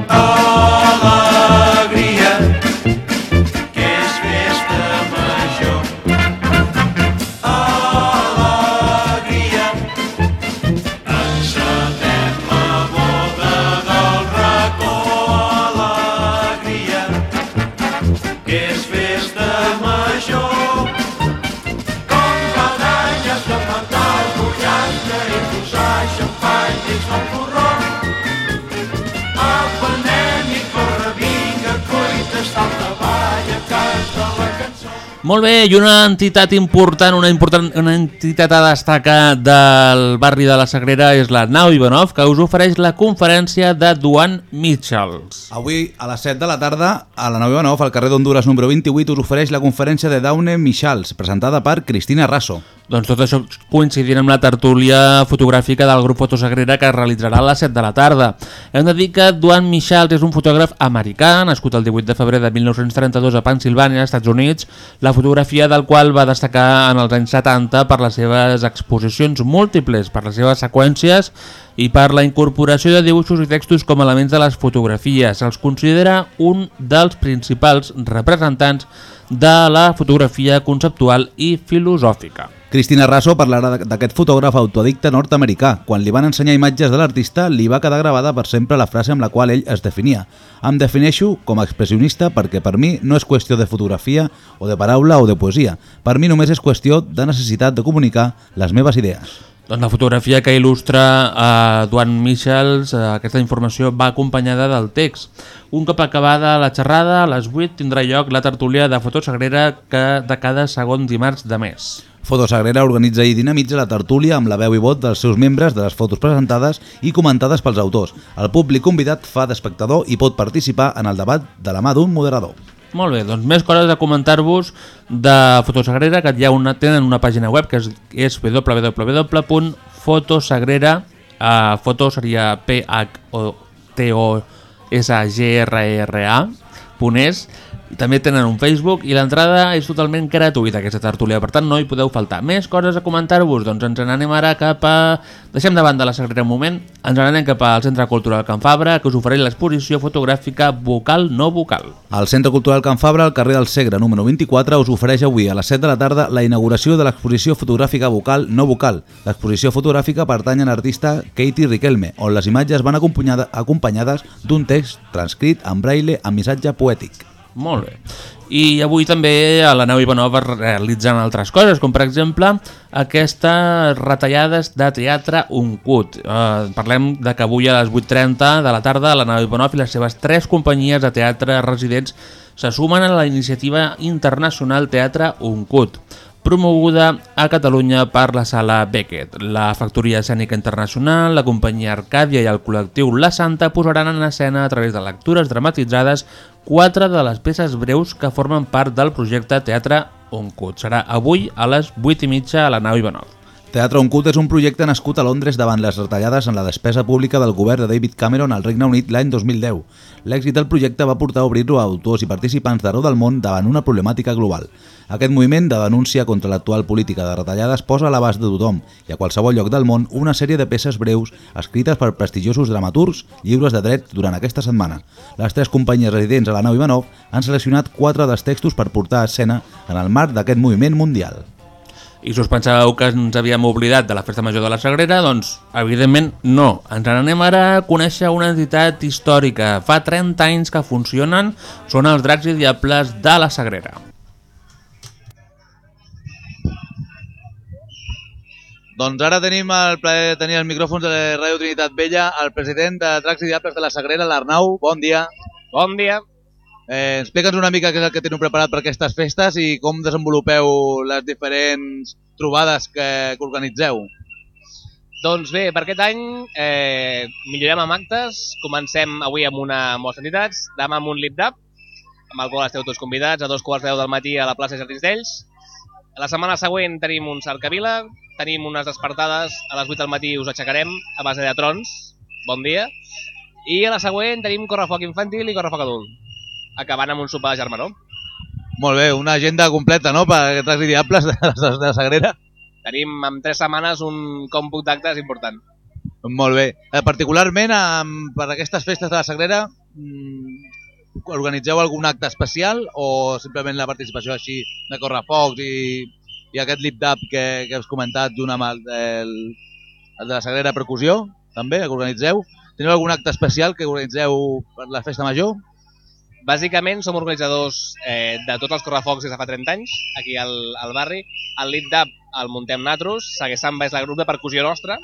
Alegria, Molt bé, i una entitat important, una, important, una entitat a destacar del barri de la Sagrera és la Nau Ivanov, que us ofereix la conferència de Duan Mitchells. Avui, a les 7 de la tarda, a la 9 al carrer d'Honduras número 28, us ofereix la conferència de Daune Michals, presentada per Cristina Rasso. Doncs tot això coincidint amb la tertúlia fotogràfica del grup Fotosagrera que es realitzarà a les 7 de la tarda. Hem de dir que Duane Michals és un fotògraf americà, nascut el 18 de febrer de 1932 a Pensilvània, Estats Units, la fotografia del qual va destacar en els anys 70 per les seves exposicions múltiples, per les seves seqüències i per la incorporació de dibuixos i textos com a elements de les fotografies. Els considera un dels principals representants de la fotografia conceptual i filosòfica. Cristina Rasso parlarà d'aquest fotògraf autodicte nord-americà. Quan li van ensenyar imatges de l'artista, li va quedar gravada per sempre la frase amb la qual ell es definia. Em defineixo com a expressionista perquè per mi no és qüestió de fotografia o de paraula o de poesia. Per mi només és qüestió de necessitat de comunicar les meves idees. Doncs la fotografia que il·lustra a Duan Michels, eh, aquesta informació va acompanyada del text. Un cop acabada la xerrada, a les 8 tindrà lloc la tertúlia de Fotosagrera que de cada segon dimarts de mes. Fotosagrera organitza i dinamitza la tertúlia amb la veu i vot dels seus membres de les fotos presentades i comentades pels autors. El públic convidat fa d'espectador i pot participar en el debat de la mà d'un moderador. Molt bé, doncs més coses a comentar-vos de Fotosagrera, que ja una, tenen una pàgina web que és, és www.fotosagrera, uh, foto seria p h o t o s g r e r a .es, i també tenen un Facebook i l'entrada és totalment gratuïta aquesta tertúlia, per tant no hi podeu faltar. Més coses a comentar-vos? Doncs ens n'anem ara cap a... Deixem de banda la Sagrera un moment, ens n'anem cap al Centre Cultural Can Fabra, que us ofereix l'exposició fotogràfica Vocal no vocal. El Centre Cultural Can Fabra, al carrer del Segre, número 24, us ofereix avui a les 7 de la tarda la inauguració de l'exposició fotogràfica vocal no vocal. L'exposició fotogràfica pertany a l'artista Katie Riquelme, on les imatges van acompanyades d'un text transcrit en braille amb missatge poètic. Molt bé. I avui també a la nau Ivanov es realitzen altres coses, com per exemple aquestes retallades de teatre Uncut. Eh, parlem de que avui a les 8.30 de la tarda la nau Ivanov i les seves tres companyies de teatre residents se sumen a la iniciativa internacional Teatre Uncut promoguda a Catalunya per la Sala Beckett. La Factoria Escènica Internacional, la companyia Arcàdia i el col·lectiu La Santa posaran en escena a través de lectures dramatitzades quatre de les peces breus que formen part del projecte Teatre Uncut. Serà avui a les 8 i mitja a la nau Ivanov. Teatre Uncut és un projecte nascut a Londres davant les retallades en la despesa pública del govern de David Cameron al Regne Unit l'any 2010. L'èxit del projecte va portar a obrir-lo a autors i participants d'arreu del món davant una problemàtica global. Aquest moviment de denúncia contra l'actual política de retallades posa a l'abast de tothom i a qualsevol lloc del món una sèrie de peces breus escrites per prestigiosos dramaturgs lliures de dret durant aquesta setmana. Les tres companyies residents a la nau Ivanov han seleccionat quatre dels textos per portar a escena en el marc d'aquest moviment mundial. I si us pensàveu que ens havíem oblidat de la Festa Major de la Sagrera, doncs, evidentment, no. Ens n'anem ara a conèixer una entitat històrica. Fa 30 anys que funcionen, són els Dracs i Diables de la Sagrera. Doncs ara tenim el plaer de tenir els micròfons de la Ràdio Trinitat Vella, el president de Dracs i Diables de la Sagrera, l'Arnau. Bon dia. Bon dia. Eh, Explica'ns una mica què és el que teniu preparat per aquestes festes i com desenvolupeu les diferents trobades que, que organitzeu. Doncs bé, per aquest any eh, millorem amb actes. Comencem avui amb una mostra d'entitats, demà amb un lip dab, amb el qual esteu tots convidats a dos quarts de deu del matí a la plaça Jardins d'Ells. La setmana següent tenim un cercavila, tenim unes despertades, a les 8 del matí us aixecarem a base de trons, bon dia, i a la següent tenim correfoc infantil i correfoc adult, acabant amb un sopar de germanor. Molt bé, una agenda completa, no?, per aquests diables de, de, de la Sagrera. Tenim en tres setmanes un còmput d'actes important. Molt bé. Eh, particularment, amb, per aquestes festes de la Sagrera, mm, organitzeu algun acte especial o simplement la participació així de correfocs i, i aquest lip-dap que, que has comentat junt amb el, el, el de la Sagrera Percussió, també, que organitzeu? Teniu algun acte especial que organitzeu per la festa major? Bàsicament som organitzadors eh, de tots els correfocs des de fa 30 anys, aquí al, al barri. El Lit Dab el muntem natros, Sague Samba és el grup de percussió nostra.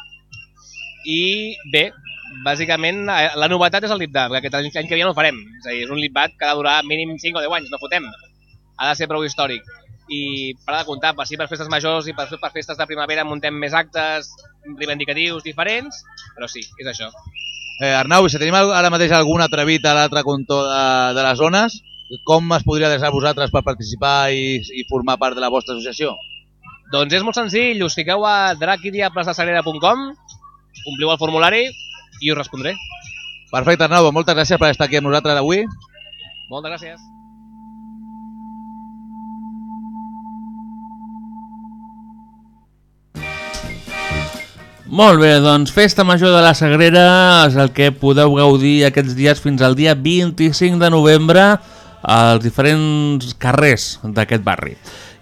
I bé, bàsicament eh, la novetat és el Lit Dab, que aquest any, que ve no ho farem. És a dir, és un Dab que ha de durar mínim 5 o 10 anys, no fotem. Ha de ser prou històric. I per de comptar, per, sí, per festes majors i per, per festes de primavera muntem més actes reivindicatius diferents, però sí, és això. Eh, Arnau, si tenim ara mateix algun atrevit a l'altre cantó de, de les zones, com es podria adreçar a vosaltres per participar i, i formar part de la vostra associació? Doncs és molt senzill, us fiqueu a draquidiaplasasagrera.com, ompliu el formulari i us respondré. Perfecte, Arnau, moltes gràcies per estar aquí amb nosaltres avui. Moltes gràcies. Molt bé, doncs Festa Major de la Sagrera és el que podeu gaudir aquests dies fins al dia 25 de novembre als diferents carrers d'aquest barri.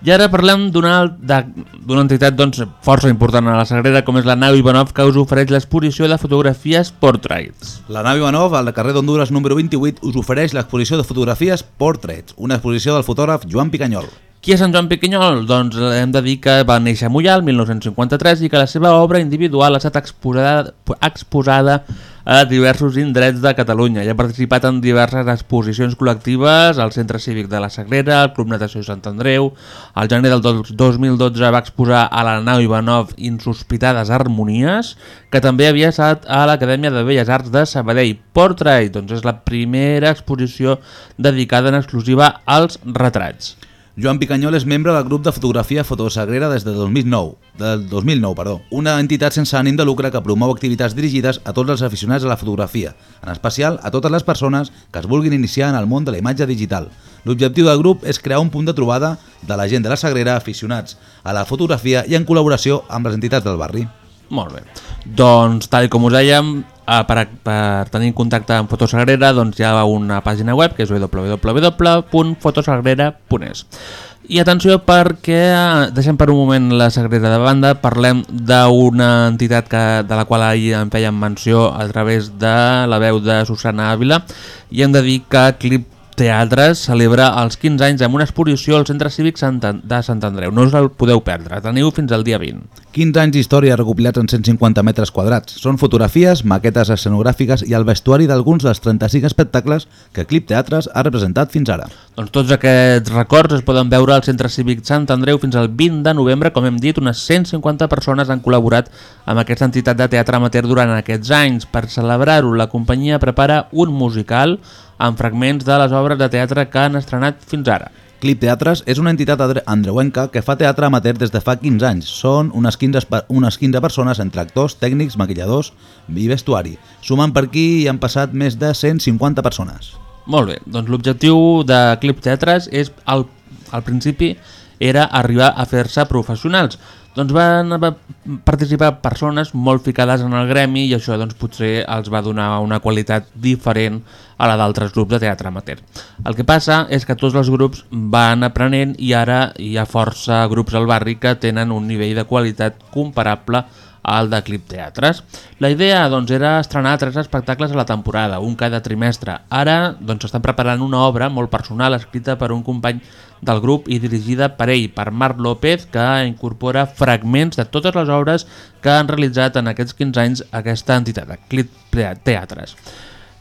I ara parlem d'una entitat doncs, força important a la Sagrera, com és la nau Ivanov, que us ofereix l'exposició de fotografies Portraits. La nau Ivanov, al carrer d'Honduras número 28, us ofereix l'exposició de fotografies Portraits, una exposició del fotògraf Joan Picanyol. Qui és en Joan Piquinyol? Doncs hem de dir que va néixer a Mollà el 1953 i que la seva obra individual ha estat exposada, exposada a diversos indrets de Catalunya i ha participat en diverses exposicions col·lectives al Centre Cívic de la Sagrera, al Club Natació Sant Andreu, al gener del dos- 2012 va exposar a la nau Ivanov Insospitades Harmonies, que també havia estat a l'Acadèmia de Belles Arts de Sabadell. Portrait, doncs és la primera exposició dedicada en exclusiva als retrats. Joan Picanyol és membre del grup de fotografia Fotosagrera des de 2009, del 2009, perdó, una entitat sense ànim de lucre que promou activitats dirigides a tots els aficionats a la fotografia, en especial a totes les persones que es vulguin iniciar en el món de la imatge digital. L'objectiu del grup és crear un punt de trobada de la gent de la Sagrera aficionats a la fotografia i en col·laboració amb les entitats del barri. Molt bé. Doncs, tal com us dèiem, eh, per, per tenir contacte amb Fotosagrera doncs hi ha una pàgina web que és www.fotosagrera.es i atenció perquè eh, deixem per un moment la Sagrera de banda, parlem d'una entitat que, de la qual ahir en fèiem menció a través de la veu de Susana Ávila i hem de dir que Clip Teatres celebra els 15 anys amb una exposició al Centre Cívic de Sant Andreu. No us el podeu perdre, teniu fins al dia 20. 15 anys d'història recopilats en 150 metres quadrats. Són fotografies, maquetes escenogràfiques i el vestuari d'alguns dels 35 espectacles que Clip Teatres ha representat fins ara. Doncs tots aquests records es poden veure al Centre Cívic Sant Andreu fins al 20 de novembre. Com hem dit, unes 150 persones han col·laborat amb aquesta entitat de teatre amateur durant aquests anys. Per celebrar-ho, la companyia prepara un musical amb fragments de les obres de teatre que han estrenat fins ara. Clip Teatres és una entitat andreuenca que fa teatre amateur des de fa 15 anys. Són unes 15, espa- unes 15 persones entre actors, tècnics, maquilladors i vestuari. Sumant per aquí hi han passat més de 150 persones. Molt bé, doncs l'objectiu de Clip Teatres és, al, al principi, era arribar a fer-se professionals. Doncs van va participar persones molt ficades en el gremi i això doncs, potser els va donar una qualitat diferent a la d'altres grups de teatre amateur. El que passa és que tots els grups van aprenent i ara hi ha força grups al barri que tenen un nivell de qualitat comparable al de Clip Teatres. La idea doncs, era estrenar tres espectacles a la temporada, un cada trimestre. Ara doncs, estan preparant una obra molt personal escrita per un company del grup i dirigida per ell, per Marc López, que incorpora fragments de totes les obres que han realitzat en aquests 15 anys aquesta entitat, Clip Teatres.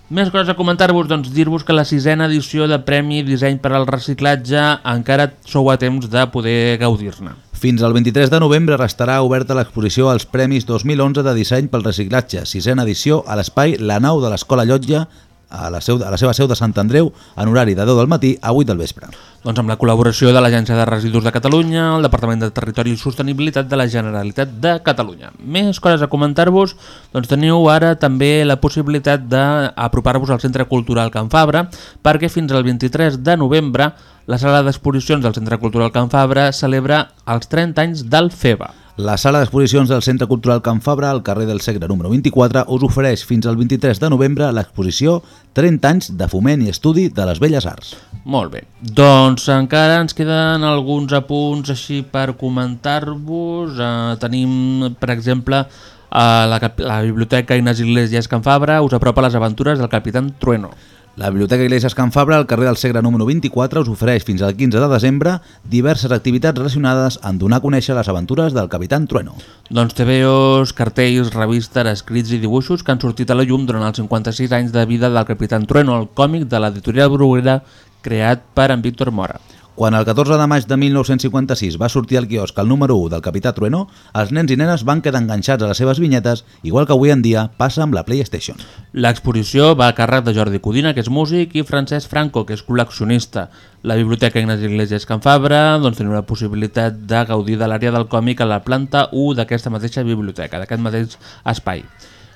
Més coses a comentar-vos, doncs dir-vos que la sisena edició de Premi Disseny per al Reciclatge encara sou a temps de poder gaudir-ne. Fins al 23 de novembre restarà oberta l'exposició als Premis 2011 de Disseny pel Reciclatge, sisena edició a l'espai La Nau de l'Escola Llotja, a la, seu, a la seva seu de Sant Andreu, en horari de 10 del matí a 8 del vespre. Doncs amb la col·laboració de l'Agència de Residus de Catalunya, el Departament de Territori i Sostenibilitat de la Generalitat de Catalunya. Més coses a comentar-vos, doncs teniu ara també la possibilitat d'apropar-vos al Centre Cultural Can Fabra, perquè fins al 23 de novembre la sala d'exposicions del Centre Cultural Can Fabra celebra els 30 anys del FEBA. La sala d'exposicions del Centre Cultural Can Fabra, al carrer del Segre número 24, us ofereix fins al 23 de novembre l'exposició 30 anys de foment i estudi de les belles arts. Molt bé, doncs encara ens queden alguns apunts així per comentar-vos. Uh, tenim, per exemple, a la, la Biblioteca Ignasi Iglesias Can Fabra us apropa les aventures del Capitán Trueno. La Biblioteca Iglesias Can Fabra, al carrer del Segre número 24, us ofereix fins al 15 de desembre diverses activitats relacionades amb donar a conèixer les aventures del Capitán Trueno. Doncs TVOs, cartells, revistes, escrits i dibuixos que han sortit a la llum durant els 56 anys de vida del Capitán Trueno, el còmic de l'editorial Bruguera creat per en Víctor Mora. Quan el 14 de maig de 1956 va sortir al quiosc el número 1 del Capità Trueno, els nens i nenes van quedar enganxats a les seves vinyetes, igual que avui en dia passa amb la PlayStation. L'exposició va a càrrec de Jordi Codina, que és músic, i Francesc Franco, que és col·leccionista. La Biblioteca Ignasi Iglesias Can Fabra doncs, teniu la possibilitat de gaudir de l'àrea del còmic a la planta 1 d'aquesta mateixa biblioteca, d'aquest mateix espai.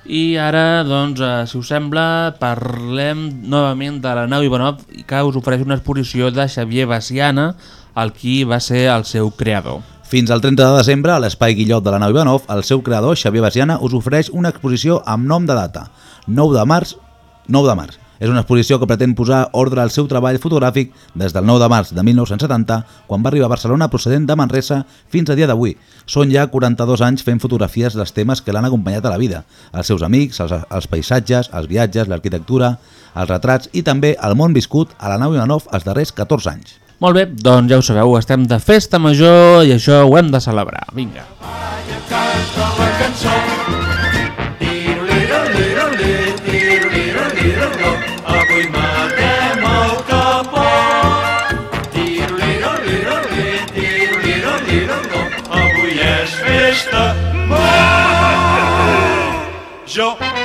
I ara, doncs, eh, si us sembla, parlem novament de la nau Ivanov, que us ofereix una exposició de Xavier Baciana, el qui va ser el seu creador. Fins al 30 de desembre, a l'Espai Guillot de la nau Ivanov, el seu creador, Xavier Basiana, us ofereix una exposició amb nom de data, 9 de març, 9 de març. És una exposició que pretén posar ordre al seu treball fotogràfic des del 9 de març de 1970, quan va arribar a Barcelona procedent de Manresa, fins a dia d'avui. Són ja 42 anys fent fotografies dels temes que l'han acompanyat a la vida, els seus amics, els, els paisatges, els viatges, l'arquitectura, els retrats i també el món viscut a la nau Ivanov els darrers 14 anys. Molt bé, doncs ja ho sabeu, estem de festa major i això ho hem de celebrar. Vinga. Canta la cançó. Major.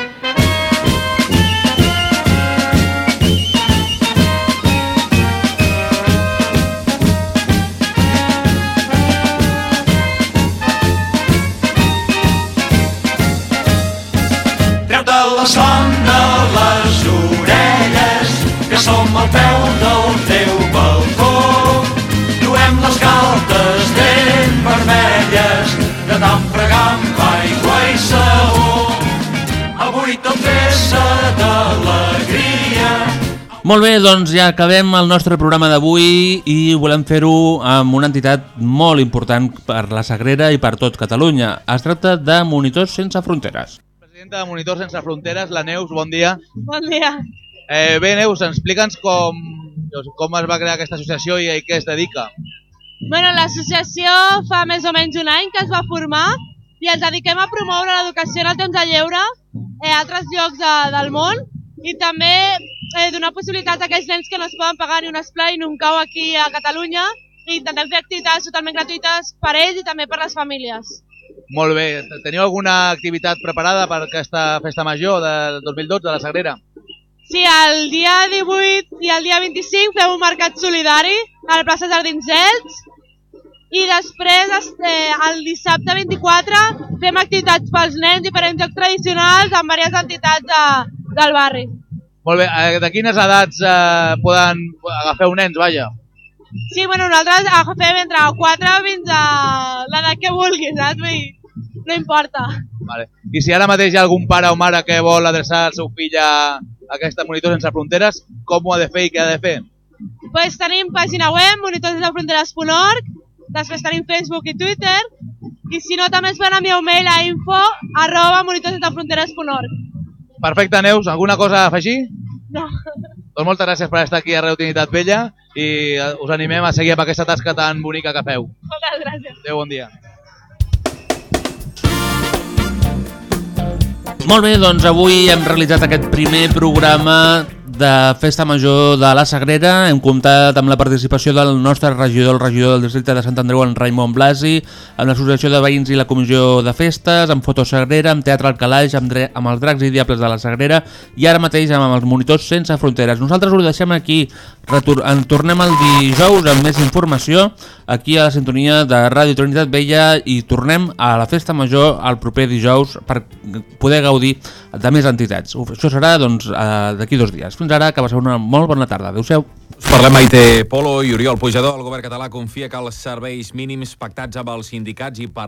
Molt bé, doncs ja acabem el nostre programa d'avui i volem fer-ho amb una entitat molt important per la Sagrera i per tot Catalunya. Es tracta de Monitors Sense Fronteres. Presidenta de Monitors Sense Fronteres, la Neus, bon dia. Bon dia. Eh, bé, Neus, explica'ns com, doncs, com es va crear aquesta associació i a què es dedica. Bueno, l'associació fa més o menys un any que es va formar i ens dediquem a promoure l'educació en el temps de lleure eh, a altres llocs de, del món i també eh, donar possibilitats a aquells nens que no es poden pagar ni un esplai ni un cau aquí a Catalunya i intentem fer activitats totalment gratuïtes per ells i també per les famílies. Molt bé, teniu alguna activitat preparada per aquesta festa major del 2012 de la Sagrera? Sí, el dia 18 i el dia 25 fem un mercat solidari a la plaça Jardins Elx i després eh, el dissabte 24 fem activitats pels nens, diferents jocs tradicionals amb diverses entitats de, del barri. Molt bé, eh, de quines edats eh, poden agafeu nens, vaja? Sí, bueno, nosaltres agafem entre 4 fins a l'edat que vulguis, saps? Vull no importa. Vale. I si ara mateix hi ha algun pare o mare que vol adreçar el seu fill a aquesta Monitor Sense Fronteres, com ho ha de fer i què ha de fer? Pues tenim pàgina web, monitorsdefronteres.org, després tenim Facebook i Twitter, i si no també ens poden enviar un mail a info arroba monitorsdefronteres.org. Perfecte, Neus, alguna cosa a afegir? No. Doncs moltes gràcies per estar aquí a Ràdio Trinitat Vella i eh, us animem a seguir amb aquesta tasca tan bonica que feu. Moltes gràcies. Adéu, bon dia. Molt bé, doncs avui hem realitzat aquest primer programa de Festa Major de la Sagrera. Hem comptat amb la participació del nostre regidor, el regidor del districte de Sant Andreu, en Raimon Blasi, amb l'Associació de Veïns i la Comissió de Festes, amb Foto Sagrera, amb Teatre al Calaix, amb, amb els Dracs i Diables de la Sagrera i ara mateix amb els Monitors Sense Fronteres. Nosaltres ho deixem aquí, Retor en tornem el dijous amb més informació aquí a la sintonia de Ràdio Trinitat Vella i tornem a la Festa Major el proper dijous per poder gaudir de més entitats. Això serà doncs, eh, dos dies. Fins ara, que passeu una molt bona tarda. Adéu-siau. Parlem Maite Polo i Oriol Pujador. El govern català confia que els serveis mínims pactats amb els sindicats i per